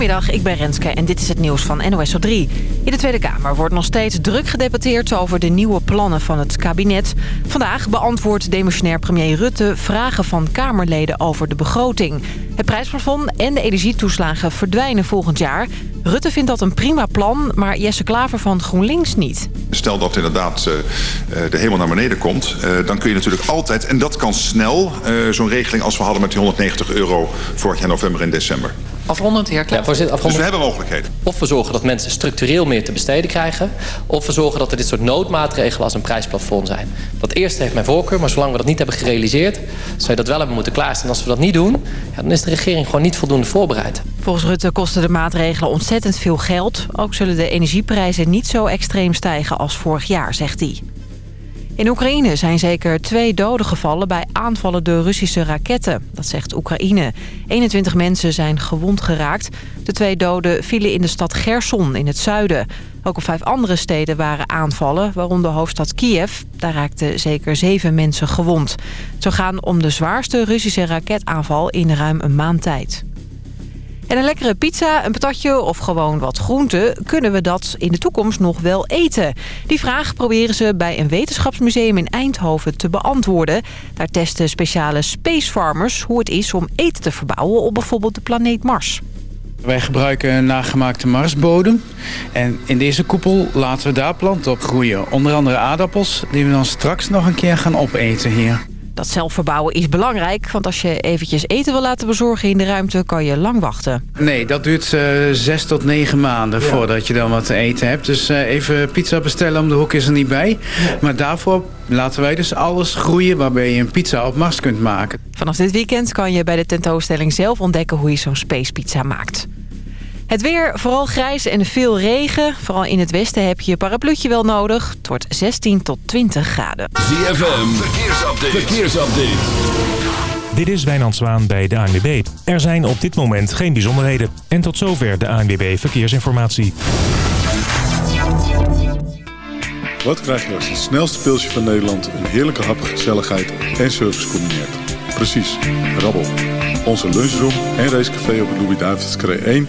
Goedemiddag, ik ben Renske en dit is het nieuws van NOS op 3. In de Tweede Kamer wordt nog steeds druk gedebatteerd over de nieuwe plannen van het kabinet. Vandaag beantwoordt demissionair premier Rutte vragen van Kamerleden over de begroting. Het prijsplafond en de energietoeslagen verdwijnen volgend jaar. Rutte vindt dat een prima plan, maar Jesse Klaver van GroenLinks niet. Stel dat inderdaad uh, de hemel naar beneden komt, uh, dan kun je natuurlijk altijd... en dat kan snel, zo'n regeling als we hadden met die 190 euro... vorig jaar november en december. Afrondend, heer Klaver. Ja, voorzitter, afrondend. Dus we hebben mogelijkheden. Of we zorgen dat mensen structureel meer te besteden krijgen... of we zorgen dat er dit soort noodmaatregelen als een prijsplafond zijn. Dat eerste heeft mijn voorkeur, maar zolang we dat niet hebben gerealiseerd... zou je dat wel hebben moeten klaarstaan. En als we dat niet doen, ja, dan is de regering gewoon niet voldoende voorbereid. Volgens Rutte kosten de maatregelen ontzettend veel geld. Ook zullen de energieprijzen niet zo extreem stijgen als vorig jaar, zegt hij. In Oekraïne zijn zeker twee doden gevallen bij aanvallen door Russische raketten. Dat zegt Oekraïne. 21 mensen zijn gewond geraakt. De twee doden vielen in de stad Gerson in het zuiden. Ook op vijf andere steden waren aanvallen, waaronder de hoofdstad Kiev. Daar raakten zeker zeven mensen gewond. Zou gaan om de zwaarste Russische raketaanval in ruim een maand tijd. En een lekkere pizza, een patatje of gewoon wat groenten... kunnen we dat in de toekomst nog wel eten? Die vraag proberen ze bij een wetenschapsmuseum in Eindhoven te beantwoorden. Daar testen speciale space farmers hoe het is om eten te verbouwen... op bijvoorbeeld de planeet Mars. Wij gebruiken een nagemaakte marsbodem. En in deze koepel laten we daar planten op groeien. Onder andere aardappels die we dan straks nog een keer gaan opeten hier. Dat zelfverbouwen is belangrijk, want als je eventjes eten wil laten bezorgen in de ruimte, kan je lang wachten. Nee, dat duurt uh, zes tot negen maanden voordat je dan wat te eten hebt. Dus uh, even pizza bestellen om de hoek is er niet bij. Maar daarvoor laten wij dus alles groeien waarbij je een pizza op Mars kunt maken. Vanaf dit weekend kan je bij de tentoonstelling zelf ontdekken hoe je zo'n space pizza maakt. Het weer, vooral grijs en veel regen. Vooral in het westen heb je een parapluutje wel nodig. Het wordt 16 tot 20 graden. ZFM, verkeersupdate. verkeersupdate. Dit is Wijnand Zwaan bij de ANWB. Er zijn op dit moment geen bijzonderheden. En tot zover de ANWB Verkeersinformatie. Wat krijg je als het snelste pilsje van Nederland... een heerlijke hap, gezelligheid en service combineert? Precies, rabbel. Onze lunchroom en racecafé op het Louis-David's 1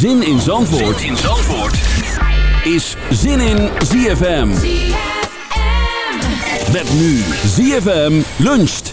Zin in Zandvoort, in Zandvoort. is Zin in ZFM. Met nu ZFM luncht.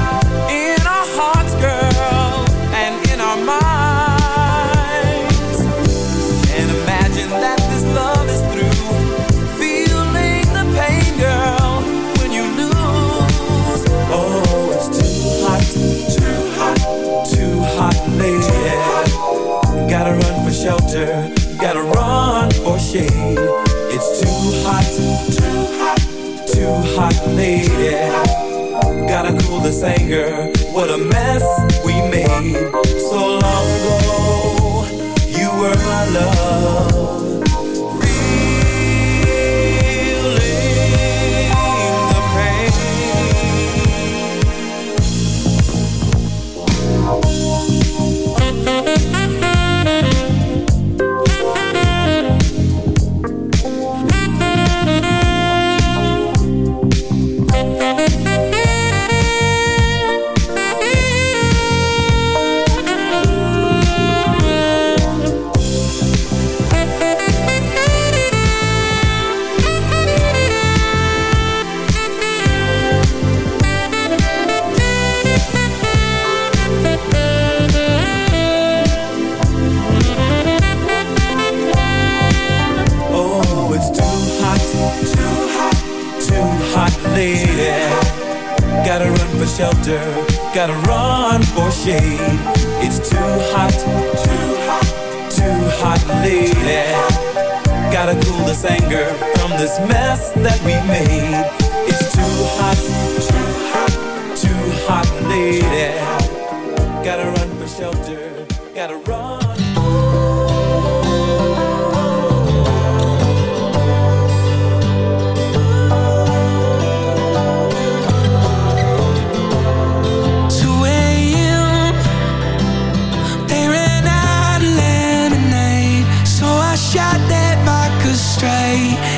what a mess.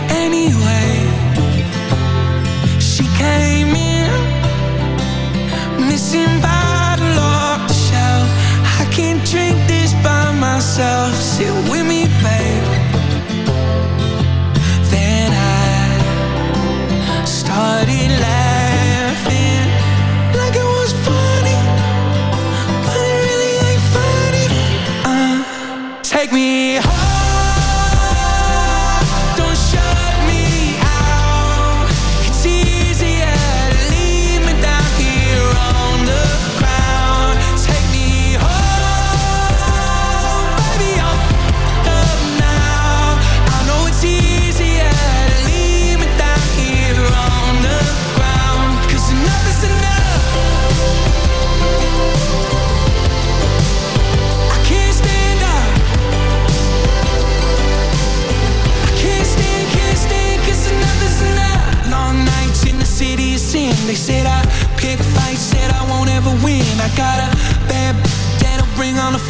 anyway.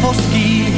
foschie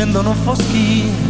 Scendono foschi.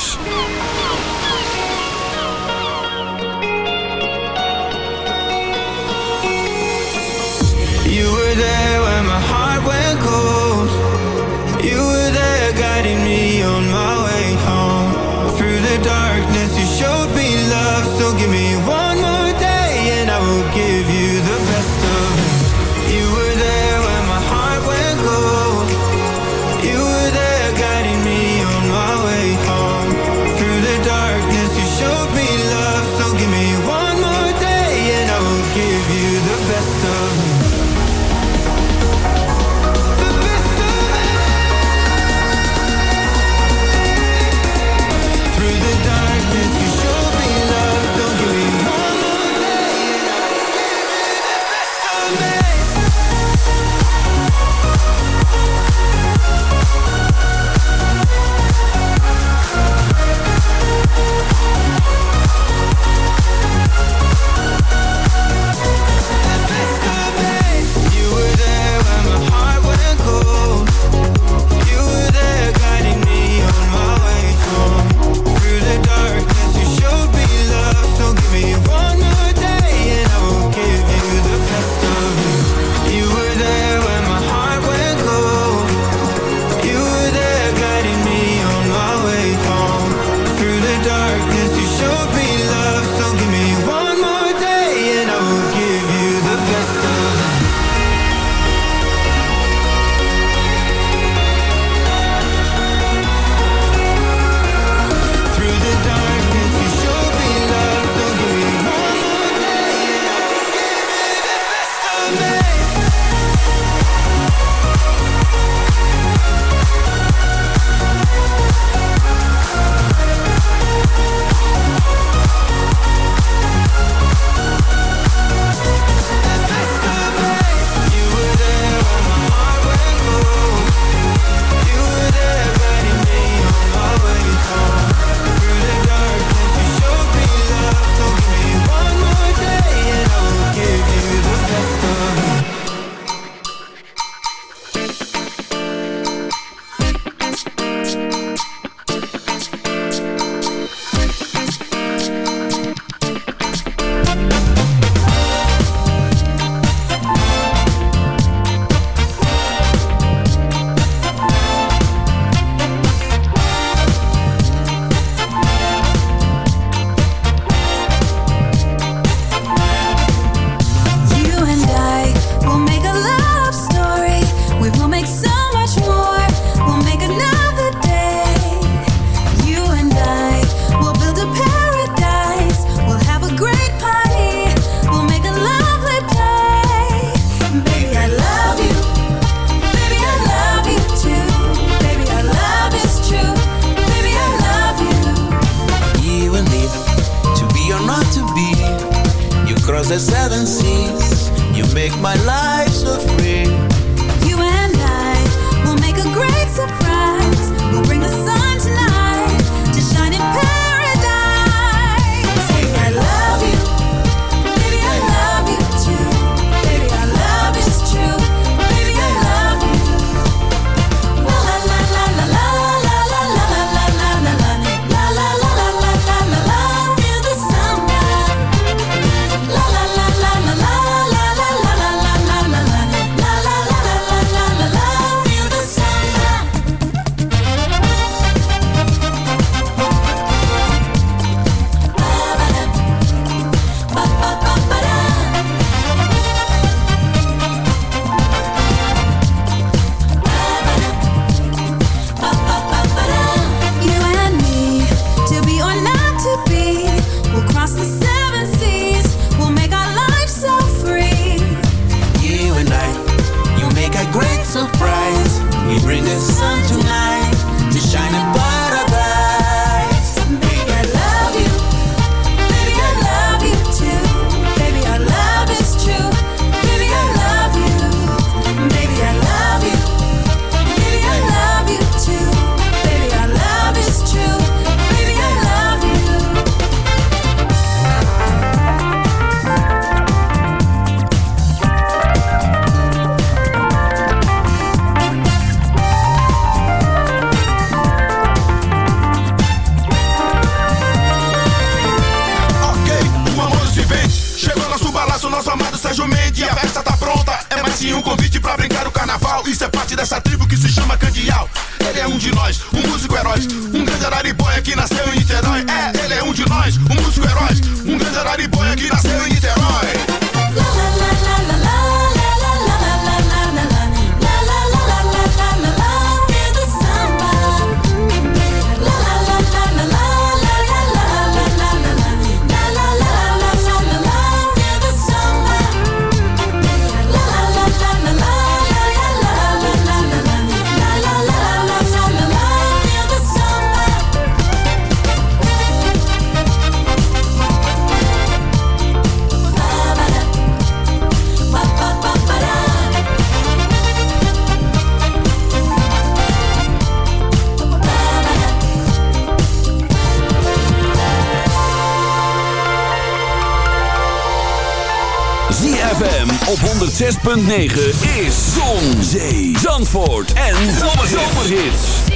ZFM op 106.9 is Zon, Zee, Zandvoort en Zomerhits.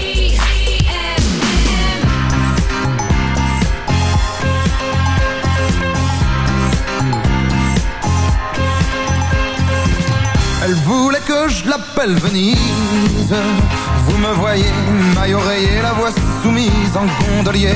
Elle voulait que je l'appelle Venise. Vous me voyez, maille oreiller, la voix soumise en gondolier.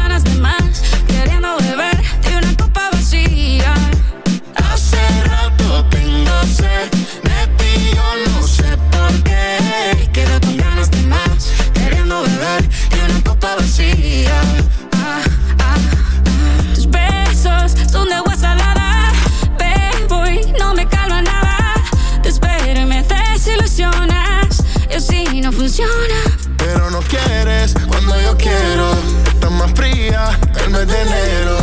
Pero no quieres cuando yo quiero. Estás fría el mes de enero.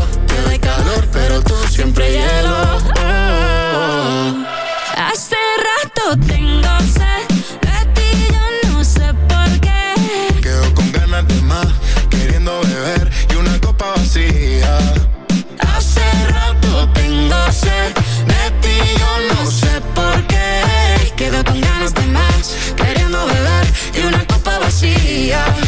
Copa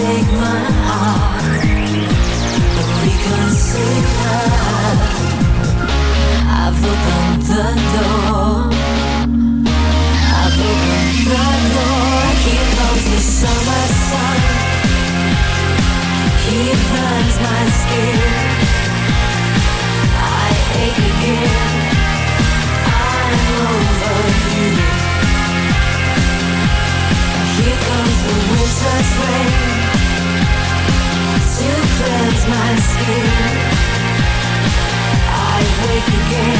take my heart and reconsider. I've opened the door. I've opened the door. Here comes the summer sun. He burns my skin. I wake again.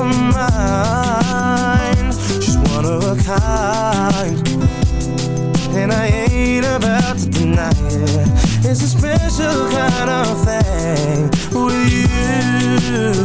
of mine. She's one of a kind. And I ain't about to deny it. It's a special kind of thing with you.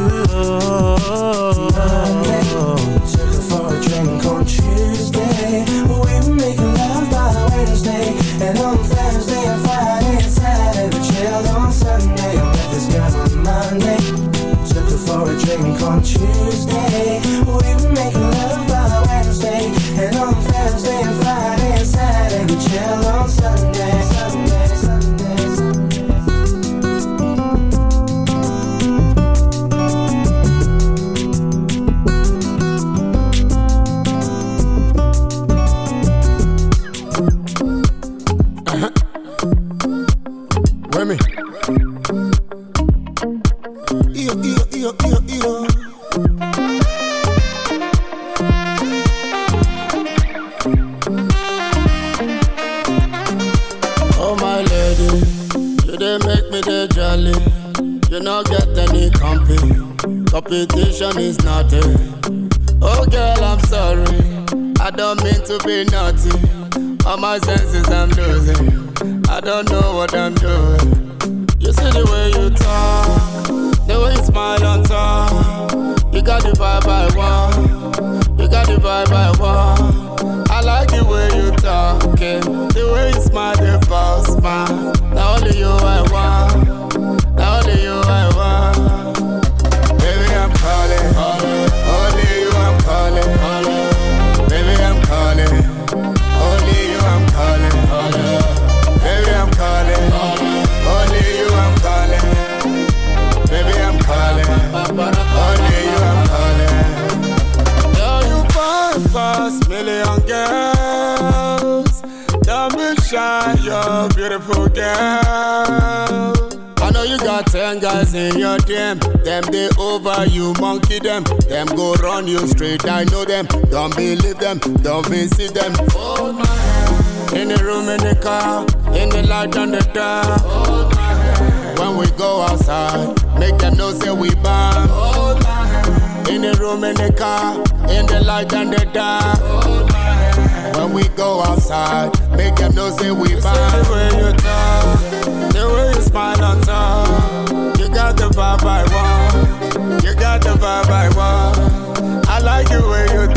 Don't believe them. Don't visit them. Hold my hand. In the room, in the car, in the light on the dark. Hold my hand. When we go outside, make them know say we bomb. Hold my hand. In the room, in the car, in the light and the dark. Hold my hand. When we go outside, make them know say we bomb. The way you talk, the way you smile on top. You got the vibe I want. You got the vibe I want. I like the way you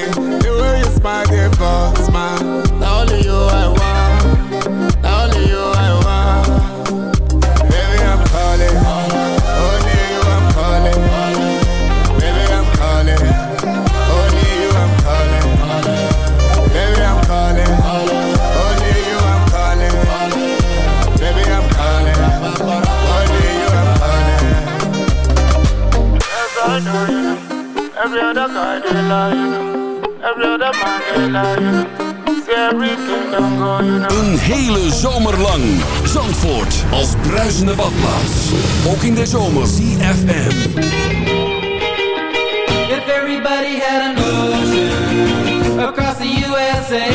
the way you smile, the boss smile. You I want. Only you I want. Baby, I'm calling. Only you I'm calling. Baby, I'm calling. Only you I'm calling. Baby, I'm calling. Only you I'm calling. Baby, I'm calling. Only you I'm calling. Every other guy they lie, Een hele zomer lang. Zandvoort als bruisende badplaats. Ook in de zomer. CFM. If everybody had an ocean across the USA,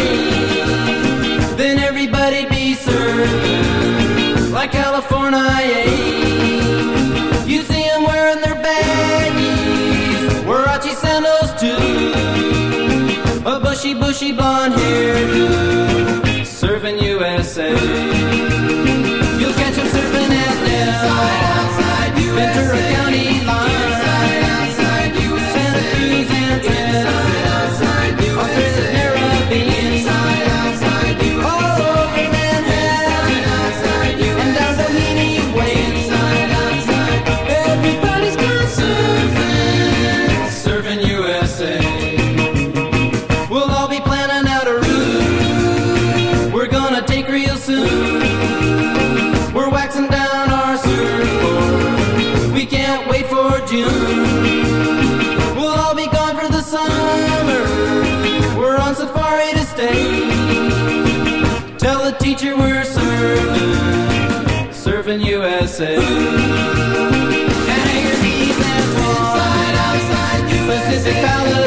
then everybody'd be served like California. said Pacific Palace.